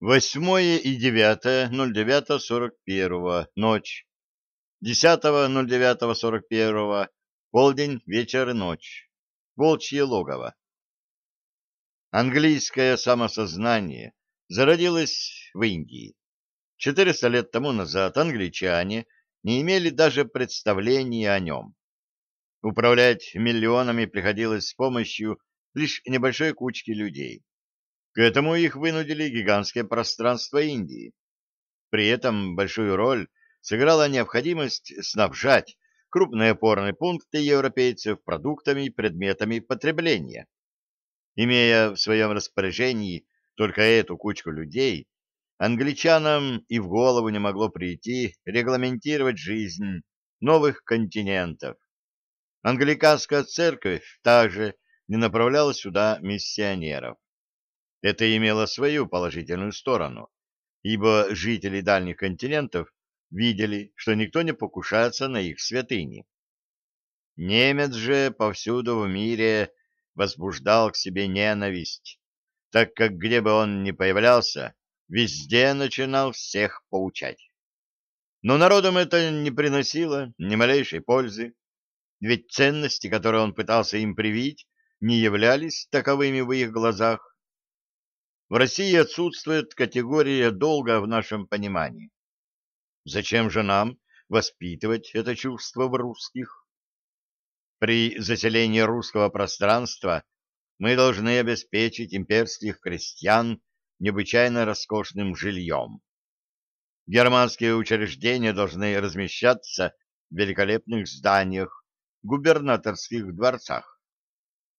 Восьмое и девятое, ноль девятого сорок первого, ночь. Десятого, ноль девятого сорок первого, полдень, вечер и ночь. Волчье логово. Английское самосознание зародилось в Индии. Четыреста лет тому назад англичане не имели даже представления о нем. Управлять миллионами приходилось с помощью лишь небольшой кучки людей. К этому их вынудили гигантское пространство Индии. При этом большую роль сыграла необходимость снабжать крупные опорные пункты европейцев продуктами и предметами потребления. Имея в своем распоряжении только эту кучку людей, англичанам и в голову не могло прийти регламентировать жизнь новых континентов. Англиканская церковь также не направляла сюда миссионеров. Это имело свою положительную сторону, ибо жители дальних континентов видели, что никто не покушается на их святыни. Немец же повсюду в мире возбуждал к себе ненависть, так как где бы он ни появлялся, везде начинал всех поучать. Но народам это не приносило ни малейшей пользы, ведь ценности, которые он пытался им привить, не являлись таковыми в их глазах. В России отсутствует категория долга в нашем понимании. Зачем же нам воспитывать это чувство в русских? При заселении русского пространства мы должны обеспечить имперских крестьян необычайно роскошным жильем. Германские учреждения должны размещаться в великолепных зданиях, губернаторских дворцах.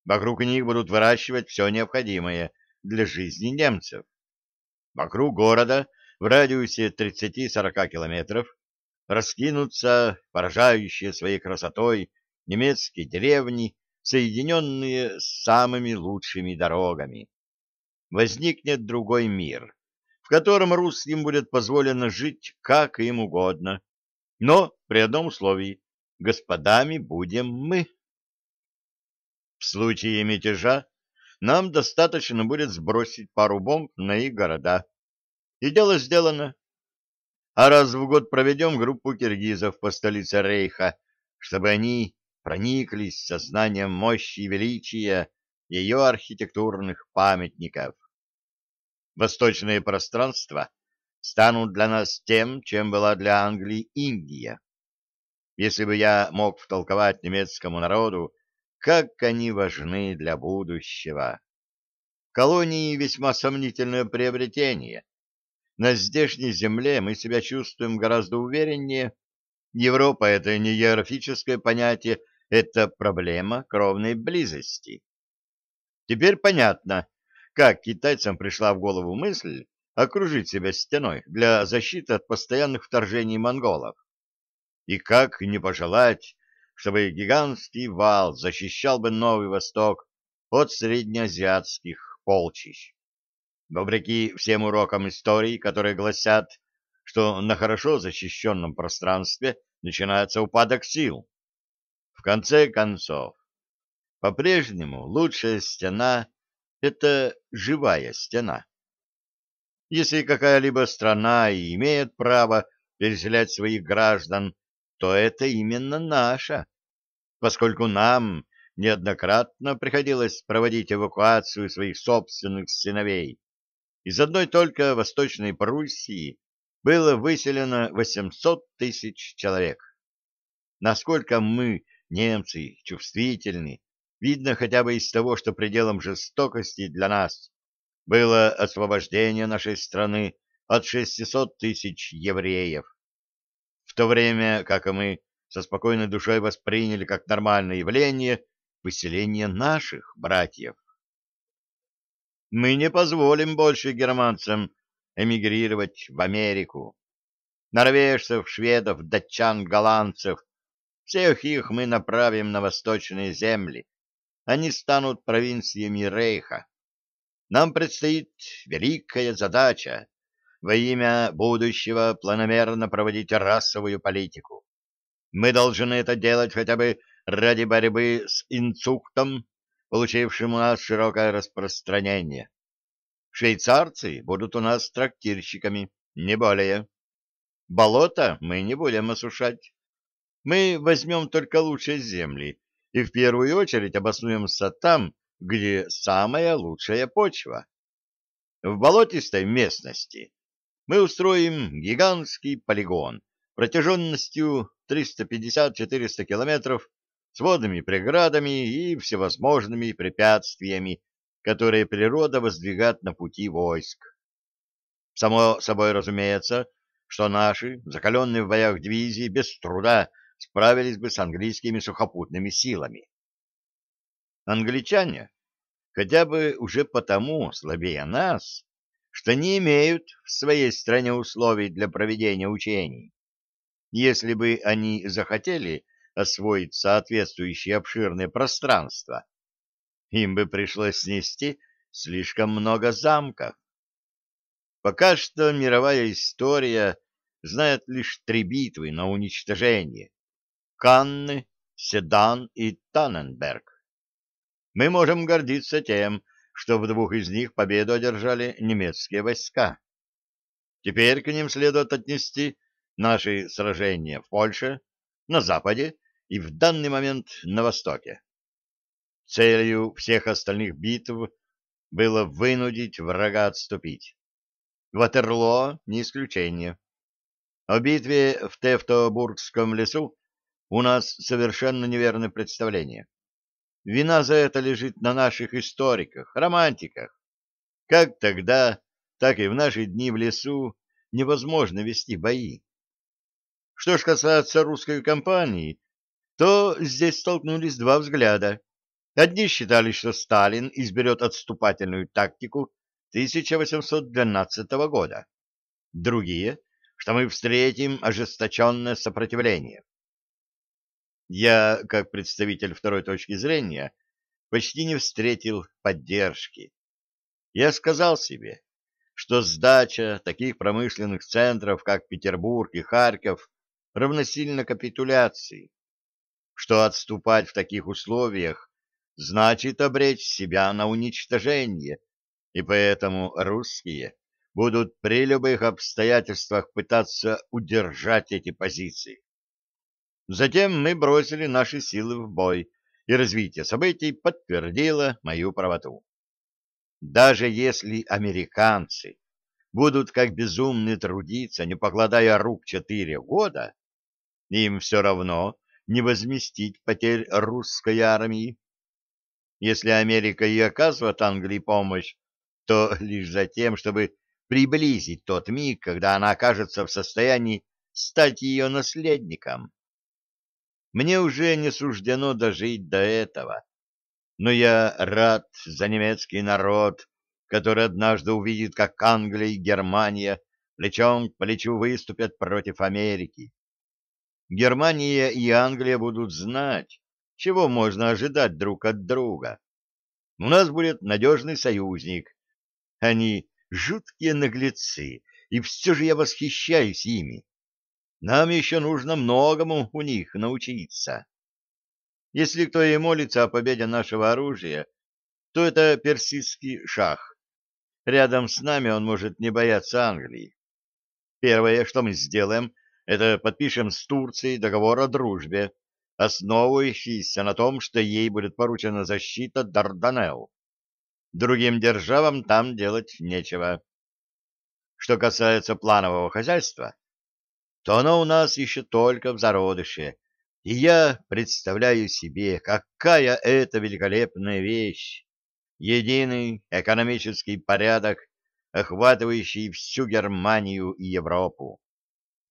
Вокруг них будут выращивать все необходимое для жизни немцев. Вокруг города в радиусе 30-40 километров раскинутся поражающие своей красотой немецкие деревни, соединенные с самыми лучшими дорогами. Возникнет другой мир, в котором русским будет позволено жить как им угодно, но при одном условии — господами будем мы. В случае мятежа нам достаточно будет сбросить пару бомб на их города. И дело сделано. А раз в год проведем группу киргизов по столице Рейха, чтобы они прониклись сознанием мощи и величия ее архитектурных памятников. Восточные пространства станут для нас тем, чем была для Англии Индия. Если бы я мог втолковать немецкому народу, как они важны для будущего. Колонии весьма сомнительное приобретение. На здешней земле мы себя чувствуем гораздо увереннее. Европа — это не географическое понятие, это проблема кровной близости. Теперь понятно, как китайцам пришла в голову мысль окружить себя стеной для защиты от постоянных вторжений монголов. И как не пожелать чтобы гигантский вал защищал бы Новый Восток от среднеазиатских полчищ. Вопреки всем урокам истории, которые гласят, что на хорошо защищенном пространстве начинается упадок сил. В конце концов, по-прежнему лучшая стена — это живая стена. Если какая-либо страна и имеет право переселять своих граждан, то это именно наша поскольку нам неоднократно приходилось проводить эвакуацию своих собственных сыновей. Из одной только Восточной Пруссии было выселено 800 тысяч человек. Насколько мы, немцы, чувствительны, видно хотя бы из того, что пределом жестокости для нас было освобождение нашей страны от 600 тысяч евреев. В то время, как мы со спокойной душой восприняли как нормальное явление выселение наших братьев. Мы не позволим больше германцам эмигрировать в Америку. Норвежцев, шведов, датчан, голландцев, всех их мы направим на восточные земли. Они станут провинциями Рейха. Нам предстоит великая задача во имя будущего планомерно проводить расовую политику. Мы должны это делать хотя бы ради борьбы с инцуктом, получившим у нас широкое распространение. Швейцарцы будут у нас трактирщиками, не более. Болото мы не будем осушать. Мы возьмем только лучшие земли и в первую очередь обоснуемся там, где самая лучшая почва. В болотистой местности мы устроим гигантский полигон протяженностью 350-400 километров с водными преградами и всевозможными препятствиями, которые природа воздвигает на пути войск. Само собой разумеется, что наши, закаленные в боях дивизии, без труда справились бы с английскими сухопутными силами. Англичане хотя бы уже потому слабее нас, что не имеют в своей стране условий для проведения учений. Если бы они захотели освоить соответствующие обширные пространства, им бы пришлось снести слишком много замков. Пока что мировая история знает лишь три битвы на уничтожение — Канны, Седан и Танненберг. Мы можем гордиться тем, что в двух из них победу одержали немецкие войска. Теперь к ним следует отнести наши сражения в Польше, на Западе и в данный момент на Востоке. Целью всех остальных битв было вынудить врага отступить. Ватерлоо не исключение. О битве в Тевтобургском лесу у нас совершенно неверное представление. Вина за это лежит на наших историках, романтиках. Как тогда, так и в наши дни в лесу невозможно вести бои. Что ж касается русской кампании, то здесь столкнулись два взгляда. Одни считали, что Сталин изберет отступательную тактику 1812 года. Другие, что мы встретим ожесточенное сопротивление. Я, как представитель второй точки зрения, почти не встретил поддержки. Я сказал себе, что сдача таких промышленных центров, как Петербург и Харьков, равносильно капитуляции, что отступать в таких условиях значит обречь себя на уничтожение, и поэтому русские будут при любых обстоятельствах пытаться удержать эти позиции. Затем мы бросили наши силы в бой, и развитие событий подтвердило мою правоту. Даже если американцы будут как безумные трудиться, не покладая рук четыре года, им все равно не возместить потерь русской армии. Если Америка и оказывает Англии помощь, то лишь за тем, чтобы приблизить тот миг, когда она окажется в состоянии стать ее наследником. Мне уже не суждено дожить до этого. Но я рад за немецкий народ, который однажды увидит, как Англия и Германия плечом к плечу выступят против Америки. Германия и Англия будут знать, чего можно ожидать друг от друга. У нас будет надежный союзник. Они жуткие наглецы, и все же я восхищаюсь ими. Нам еще нужно многому у них научиться. Если кто и молится о победе нашего оружия, то это персидский шах. Рядом с нами он может не бояться Англии. Первое, что мы сделаем, это подпишем с Турцией договор о дружбе, основывающийся на том, что ей будет поручена защита Дарданелл. Другим державам там делать нечего. Что касается планового хозяйства, то оно у нас еще только в зародыше, и я представляю себе, какая это великолепная вещь — единый экономический порядок, охватывающий всю Германию и Европу.